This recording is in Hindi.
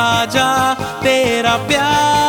राजा तेरा प्यार